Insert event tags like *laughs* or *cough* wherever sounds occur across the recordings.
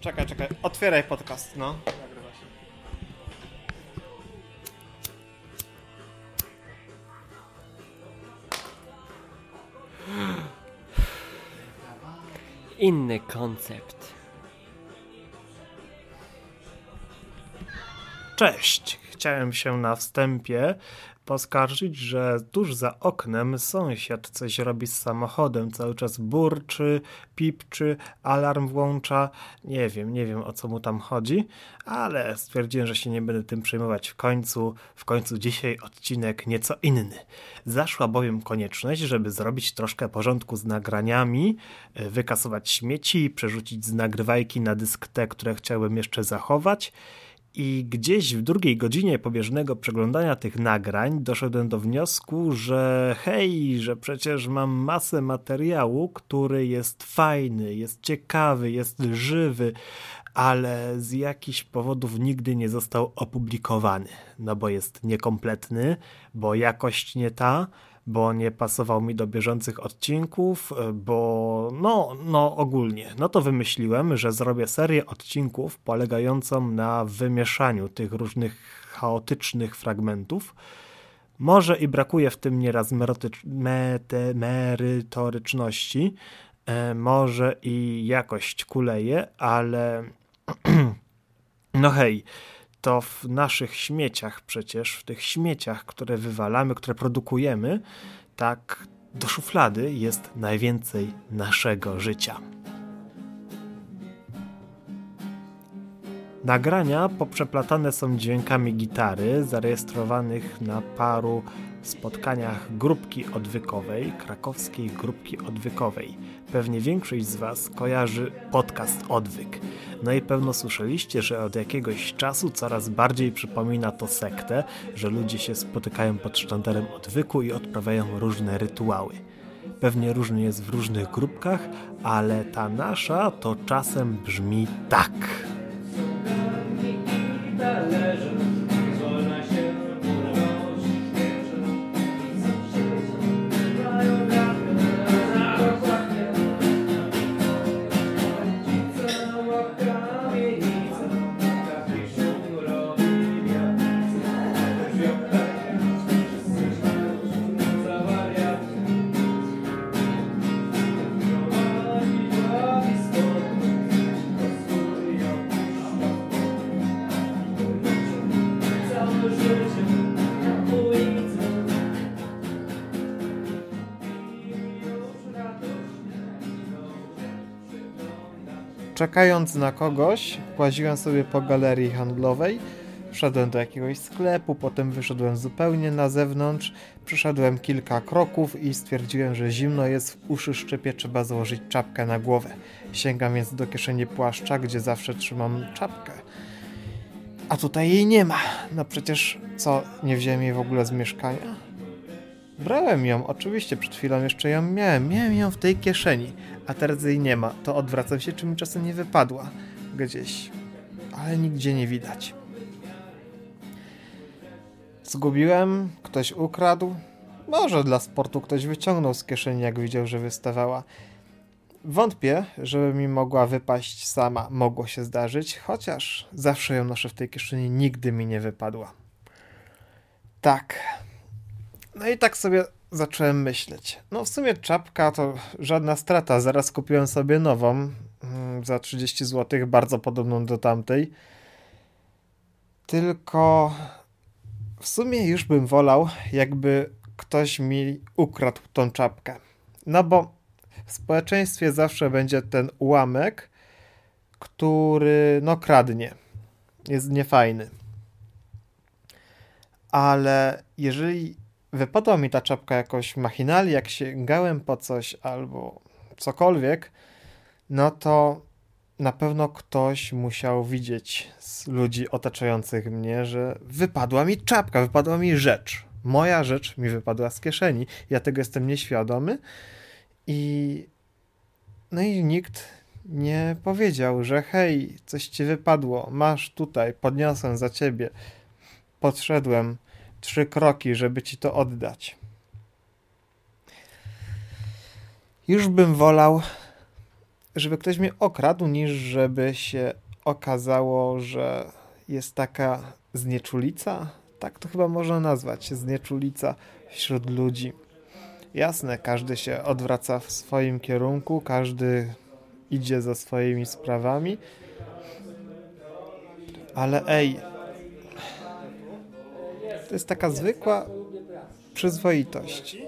Czekaj, czekaj. Otwieraj podcast, no. Inny koncept. Cześć. Chciałem się na wstępie poskarżyć, że tuż za oknem sąsiad coś robi z samochodem, cały czas burczy, pipczy, alarm włącza. Nie wiem, nie wiem o co mu tam chodzi, ale stwierdziłem, że się nie będę tym przejmować w końcu. W końcu dzisiaj odcinek nieco inny. Zaszła bowiem konieczność, żeby zrobić troszkę porządku z nagraniami, wykasować śmieci, przerzucić z nagrywajki na dysk te, które chciałem jeszcze zachować. I gdzieś w drugiej godzinie pobieżnego przeglądania tych nagrań doszedłem do wniosku, że hej, że przecież mam masę materiału, który jest fajny, jest ciekawy, jest żywy, ale z jakichś powodów nigdy nie został opublikowany. No bo jest niekompletny, bo jakość nie ta, bo nie pasował mi do bieżących odcinków, bo no, no ogólnie. No to wymyśliłem, że zrobię serię odcinków polegającą na wymieszaniu tych różnych chaotycznych fragmentów. Może i brakuje w tym nieraz merytoryczności, e, może i jakość kuleje, ale *clears throat* no hej, to w naszych śmieciach przecież, w tych śmieciach, które wywalamy, które produkujemy, tak do szuflady jest najwięcej naszego życia. Nagrania poprzeplatane są dźwiękami gitary zarejestrowanych na paru spotkaniach grupki odwykowej, krakowskiej grupki odwykowej. Pewnie większość z Was kojarzy podcast Odwyk. No i pewno słyszeliście, że od jakiegoś czasu coraz bardziej przypomina to sektę, że ludzie się spotykają pod sztandarem odwyku i odprawiają różne rytuały. Pewnie różnie jest w różnych grupkach, ale ta nasza to czasem brzmi tak. Czekając na kogoś, łaziłem sobie po galerii handlowej, wszedłem do jakiegoś sklepu, potem wyszedłem zupełnie na zewnątrz, przeszedłem kilka kroków i stwierdziłem, że zimno jest, w uszy szczepie, trzeba założyć czapkę na głowę. Sięgam więc do kieszeni płaszcza, gdzie zawsze trzymam czapkę. A tutaj jej nie ma. No przecież co, nie wziąłem jej w ogóle z mieszkania? Brałem ją, oczywiście, przed chwilą jeszcze ją miałem. Miałem ją w tej kieszeni, a teraz jej nie ma. To odwracam się, czy mi czasem nie wypadła gdzieś, ale nigdzie nie widać. Zgubiłem, ktoś ukradł. Może dla sportu ktoś wyciągnął z kieszeni, jak widział, że wystawała. Wątpię, żeby mi mogła wypaść sama. Mogło się zdarzyć, chociaż zawsze ją noszę w tej kieszeni, nigdy mi nie wypadła. Tak. No i tak sobie zacząłem myśleć. No w sumie czapka to żadna strata. Zaraz kupiłem sobie nową mm, za 30 zł, bardzo podobną do tamtej. Tylko w sumie już bym wolał, jakby ktoś mi ukradł tą czapkę. No bo w społeczeństwie zawsze będzie ten ułamek, który no kradnie. Jest niefajny. Ale jeżeli wypadła mi ta czapka jakoś machinalnie, jak sięgałem po coś albo cokolwiek, no to na pewno ktoś musiał widzieć z ludzi otaczających mnie, że wypadła mi czapka, wypadła mi rzecz. Moja rzecz mi wypadła z kieszeni. Ja tego jestem nieświadomy i no i nikt nie powiedział, że hej, coś ci wypadło, masz tutaj, podniosłem za ciebie. Podszedłem trzy kroki, żeby ci to oddać. Już bym wolał, żeby ktoś mnie okradł, niż żeby się okazało, że jest taka znieczulica. Tak to chyba można nazwać, znieczulica wśród ludzi. Jasne, każdy się odwraca w swoim kierunku, każdy idzie za swoimi sprawami, ale ej, to jest taka zwykła przyzwoitość,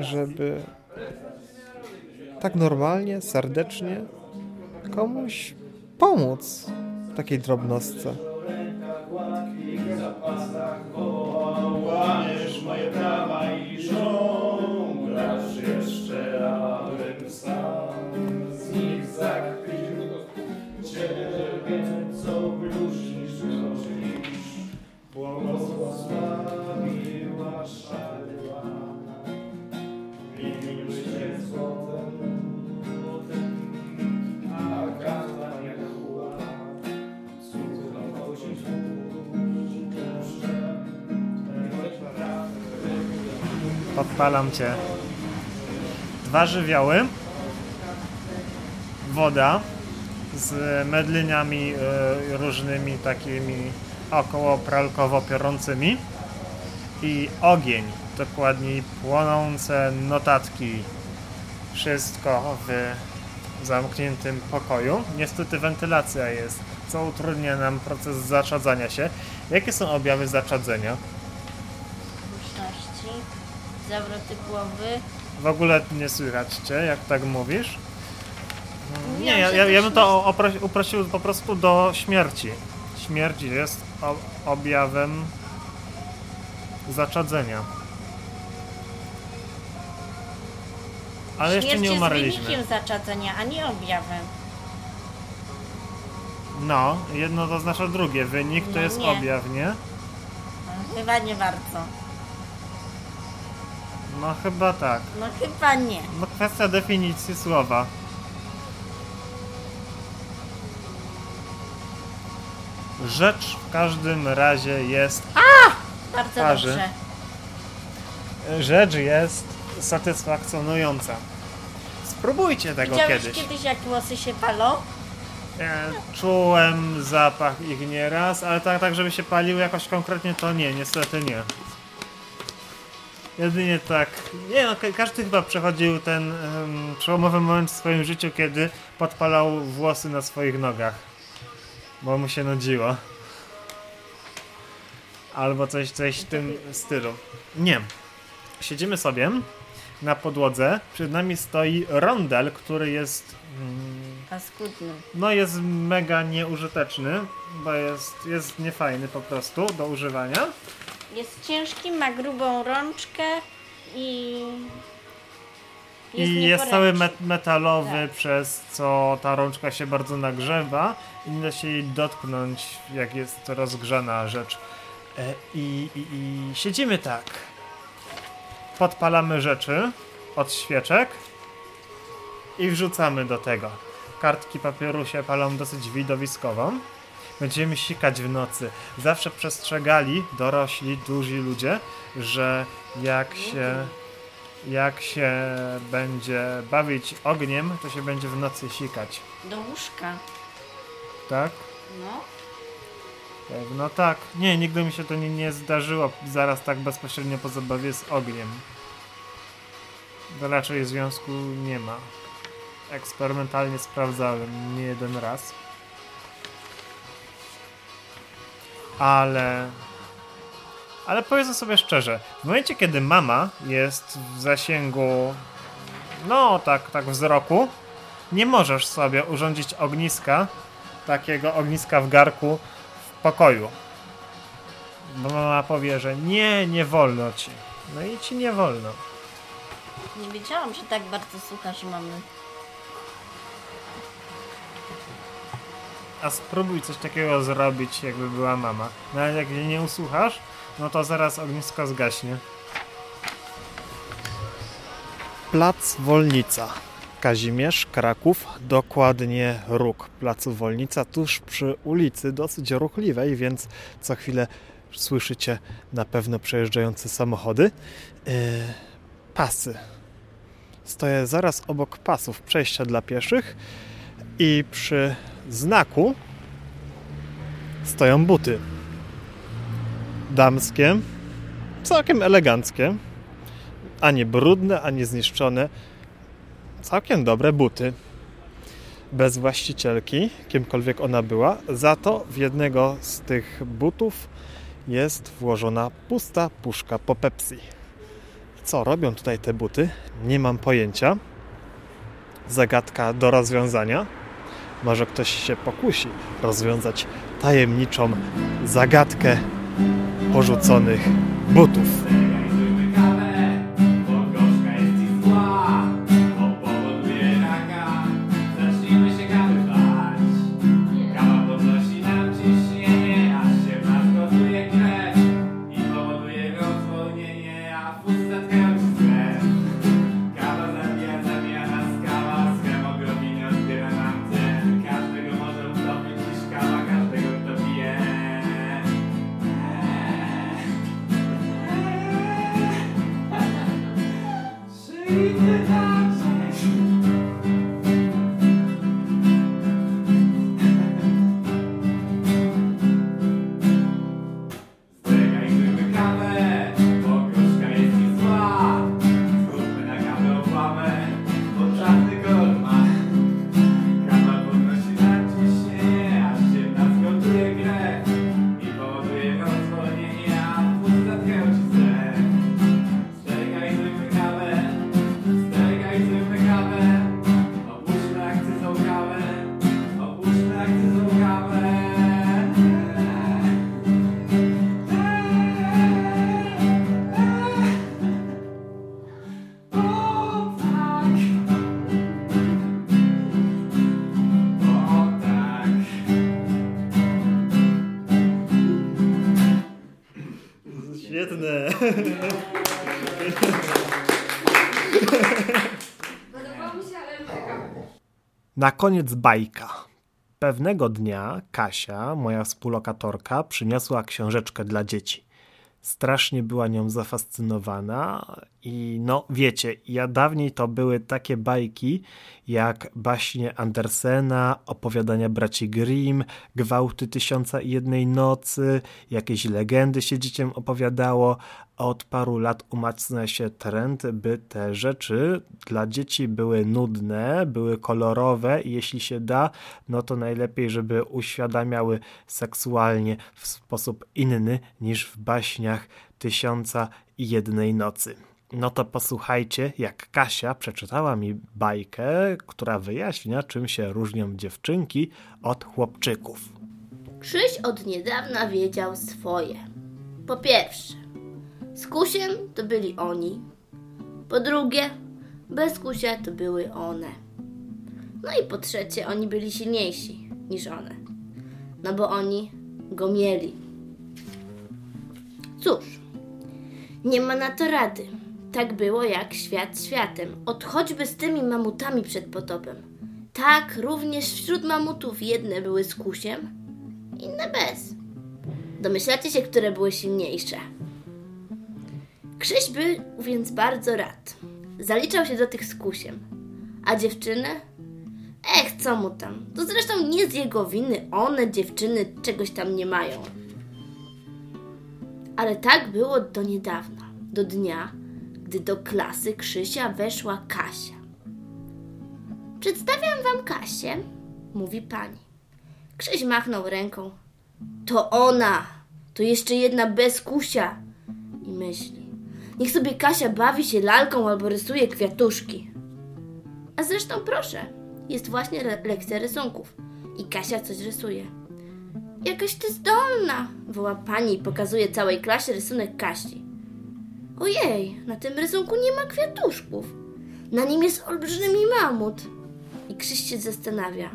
żeby tak normalnie, serdecznie komuś pomóc w takiej drobnostce. Podpalam cię. Dwa żywioły. Woda z medliniami y, różnymi takimi około pralkowo piorącymi i ogień, dokładniej płonące notatki. Wszystko w zamkniętym pokoju. Niestety wentylacja jest, co utrudnia nam proces zaczadzania się. Jakie są objawy zaczadzenia? W ogóle nie słychać cię, jak tak mówisz. Nie, Ja ja, ja, bym to uprosił po prostu do śmierci. Śmierć jest objawem zaczadzenia. Ale jeszcze Śmierć nie jest umarliśmy. wynikiem zaczadzenia, a nie objawem. No, jedno to oznacza drugie. Wynik to No jest nie. objaw, nie? Chyba nie bardzo. No chyba tak. No chyba nie. No kwestia definicji słowa. Rzecz w każdym razie jest Bardzo Parzy. dobrze. rzecz jest satysfakcjonująca. Spróbujcie tego Widziałeś kiedyś. kiedyś, jak włosy się palą? E, czułem zapach ich nieraz, ale tak, tak, żeby się paliły jakoś konkretnie, to nie, niestety nie. Jedynie tak. Nie no, ka- każdy chyba przechodził ten em, przełomowy moment w swoim życiu, kiedy podpalał włosy na swoich nogach. Bo mu się nudziło. Albo coś, coś w tym stylu. Nie. Siedzimy sobie na podłodze. Przed nami stoi rondel, który jest. Mm, Paskudny. no jest mega nieużyteczny, bo jest, jest niefajny po prostu do używania. Jest ciężki, ma grubą rączkę i... I jest cały met metalowy, Tak. przez co ta rączka się bardzo nagrzewa i nie da się jej dotknąć, jak jest to rozgrzana rzecz. E, I, i, I siedzimy tak. Podpalamy rzeczy od świeczek i wrzucamy do tego. Kartki papieru się palą dosyć widowiskowo. Będziemy sikać w nocy. Zawsze przestrzegali dorośli, duzi ludzie, że jak się jak się będzie bawić ogniem, to się będzie w nocy sikać. Do łóżka. Tak? No. No tak. Nie, nigdy mi się to nie, nie zdarzyło zaraz tak bezpośrednio po zabawie z ogniem. To raczej związku nie ma. Eksperymentalnie sprawdzałem nie jeden raz. Ale... Ale powiedzmy sobie szczerze, w momencie kiedy mama jest w zasięgu, no tak, tak wzroku, nie możesz sobie urządzić ogniska, takiego ogniska w garku w pokoju. Bo mama powie, że nie, nie wolno ci. No i ci nie wolno. Nie wiedziałam, że tak bardzo słuchasz mamy. A spróbuj coś takiego zrobić, jakby była mama. No ale jak nie usłuchasz, no to zaraz ognisko zgaśnie. Plac Wolnica. Kazimierz, Kraków, dokładnie róg Placu Wolnica, tuż przy ulicy, dosyć ruchliwej, więc co chwilę słyszycie na pewno przejeżdżające samochody. Yy, pasy. Stoję zaraz obok pasów przejścia dla pieszych i przy znaku stoją buty. Damskie, całkiem eleganckie, ani brudne, ani zniszczone. Całkiem dobre buty. Bez właścicielki, kimkolwiek ona była. Za to w jednego z tych butów jest włożona pusta puszka po Pepsi. Co robią tutaj te buty? Nie mam pojęcia. Zagadka do rozwiązania. Może ktoś się pokusi rozwiązać tajemniczą zagadkę porzuconych butów. Na koniec bajka. Pewnego dnia Kasia, moja współlokatorka, przyniosła książeczkę dla dzieci. Strasznie była nią zafascynowana i no wiecie, ja dawniej to były takie bajki jak baśnie Andersena, opowiadania braci Grimm, gwałty tysiąca i jednej nocy, jakieś legendy się dzieciom opowiadało, od paru lat umacnia się trend, by te rzeczy dla dzieci były nudne, były kolorowe i jeśli się da, no to najlepiej, żeby uświadamiały seksualnie w sposób inny niż w baśniach tysiąca i jednej nocy. No to posłuchajcie, jak Kasia przeczytała mi bajkę, która wyjaśnia, czym się różnią dziewczynki od chłopczyków. Krzyś od niedawna wiedział swoje. Po pierwsze, z kusiem to byli oni. Po drugie, bez kusia to były one. No i po trzecie, oni byli silniejsi niż one. No bo oni go mieli. Cóż, nie ma na to rady. Tak było jak świat światem, od choćby z tymi mamutami przed potopem. Tak, również wśród mamutów jedne były z kusiem, inne bez. Domyślacie się, które były silniejsze. Krzyś był więc bardzo rad. Zaliczał się do tych z kusiem. A dziewczyny? Ech, co mu tam? To zresztą nie z jego winy. One, dziewczyny, czegoś tam nie mają. Ale tak było do niedawna, do dnia, gdy do klasy Krzysia weszła Kasia. Przedstawiam wam Kasię, mówi pani. Krzyś machnął ręką. To ona! To jeszcze jedna bez kusia! I myśli. Niech sobie Kasia bawi się lalką albo rysuje kwiatuszki. A zresztą proszę, jest właśnie le lekcja rysunków i Kasia coś rysuje. Jakaś ty zdolna, woła pani i pokazuje całej klasie rysunek Kasi. Ojej, na tym rysunku nie ma kwiatuszków. Na nim jest olbrzymi mamut. I Krzyś się zastanawia.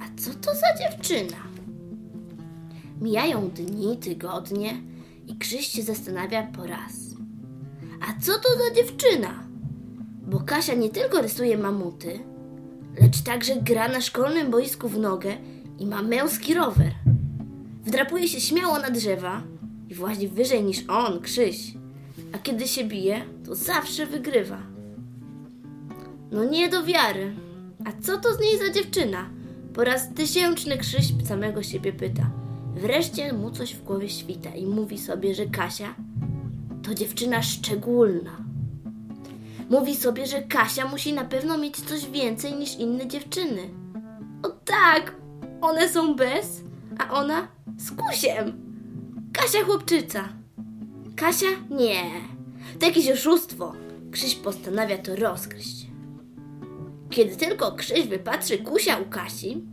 A co to za dziewczyna? Mijają dni, tygodnie i Krzyś się zastanawia po raz. A co to za dziewczyna? Bo Kasia nie tylko rysuje mamuty, lecz także gra na szkolnym boisku w nogę i ma męski rower. Wdrapuje się śmiało na drzewa i włazi wyżej niż on, Krzyś. A kiedy się bije, to zawsze wygrywa. No nie do wiary. A co to z niej za dziewczyna? Po raz tysięczny Krzyś samego siebie pyta. Wreszcie mu coś w głowie świta i mówi sobie, że Kasia to dziewczyna szczególna. Mówi sobie, że Kasia musi na pewno mieć coś więcej niż inne dziewczyny. O tak, one są bez, a ona z kusiem. Kasia chłopczyca. Kasia? Nie. To jakieś oszustwo. Krzyś postanawia to rozgryźć. Kiedy tylko Krzyś wypatrzy kusia u Kasi,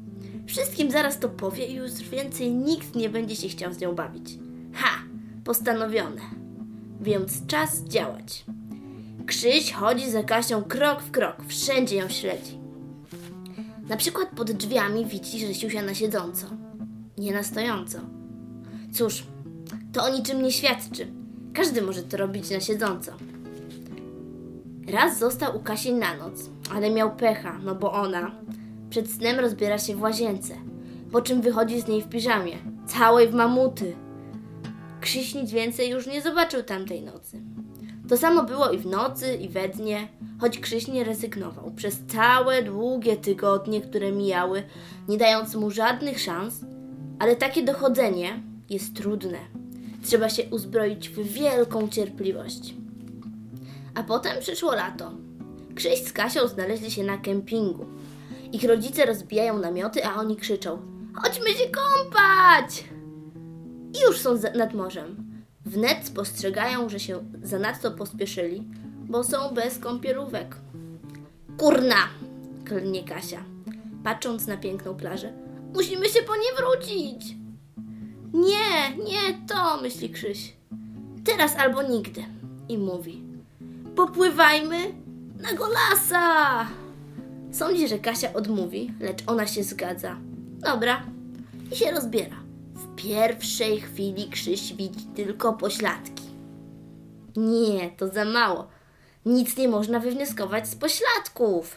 wszystkim zaraz to powie i już więcej nikt nie będzie się chciał z nią bawić. Ha! Postanowione. Więc czas działać. Krzyś chodzi za Kasią krok w krok, wszędzie ją śledzi. Na przykład pod drzwiami widzi, że siusia na siedząco, nie na stojąco. Cóż, to o niczym nie świadczy. Każdy może to robić na siedząco. Raz został u Kasi na noc, ale miał pecha, no bo ona przed snem rozbiera się w łazience, po czym wychodzi z niej w piżamie, całej w mamuty. Krzyś nic więcej już nie zobaczył tamtej nocy. To samo było i w nocy, i we dnie, choć Krzyś nie rezygnował. Przez całe długie tygodnie, które mijały, nie dając mu żadnych szans, ale takie dochodzenie jest trudne. Trzeba się uzbroić w wielką cierpliwość. A potem przyszło lato. Krzyś z Kasią znaleźli się na kempingu. Ich rodzice rozbijają namioty, a oni krzyczą: Chodźmy się kąpać! I już są nad morzem. Wnet spostrzegają, że się zanadto pospieszyli, bo są bez kąpielówek. Kurna! klnie Kasia, patrząc na piękną plażę. Musimy się po nie wrócić! Nie, nie to, myśli Krzyś. Teraz albo nigdy. I mówi. Popływajmy na golasa! Sądzi, że Kasia odmówi, lecz ona się zgadza. Dobra. I się rozbiera. W pierwszej chwili Krzyś widzi tylko pośladki. Nie, to za mało. Nic nie można wywnioskować z pośladków.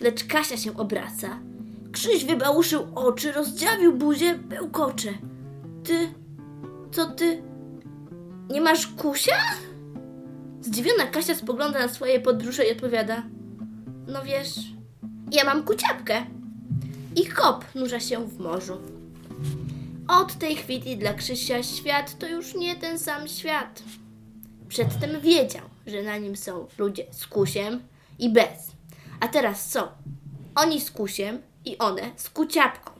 Lecz Kasia się obraca. Krzyś wybałuszył oczy, rozdziawił buzię, bełkocze. Ty, co ty? Nie masz kusia? Zdziwiona Kasia spogląda na swoje podbrzusze i odpowiada: No wiesz, ja mam kuciapkę. I hop, nurza się w morzu. Od tej chwili dla Krzysia świat to już nie ten sam świat. Przedtem wiedział, że na nim są ludzie z kusiem i bez. A teraz są oni z kusiem i one z kuciapką.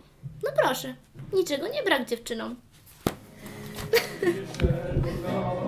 No proszę, niczego nie brak dziewczynom. Yeah. *laughs*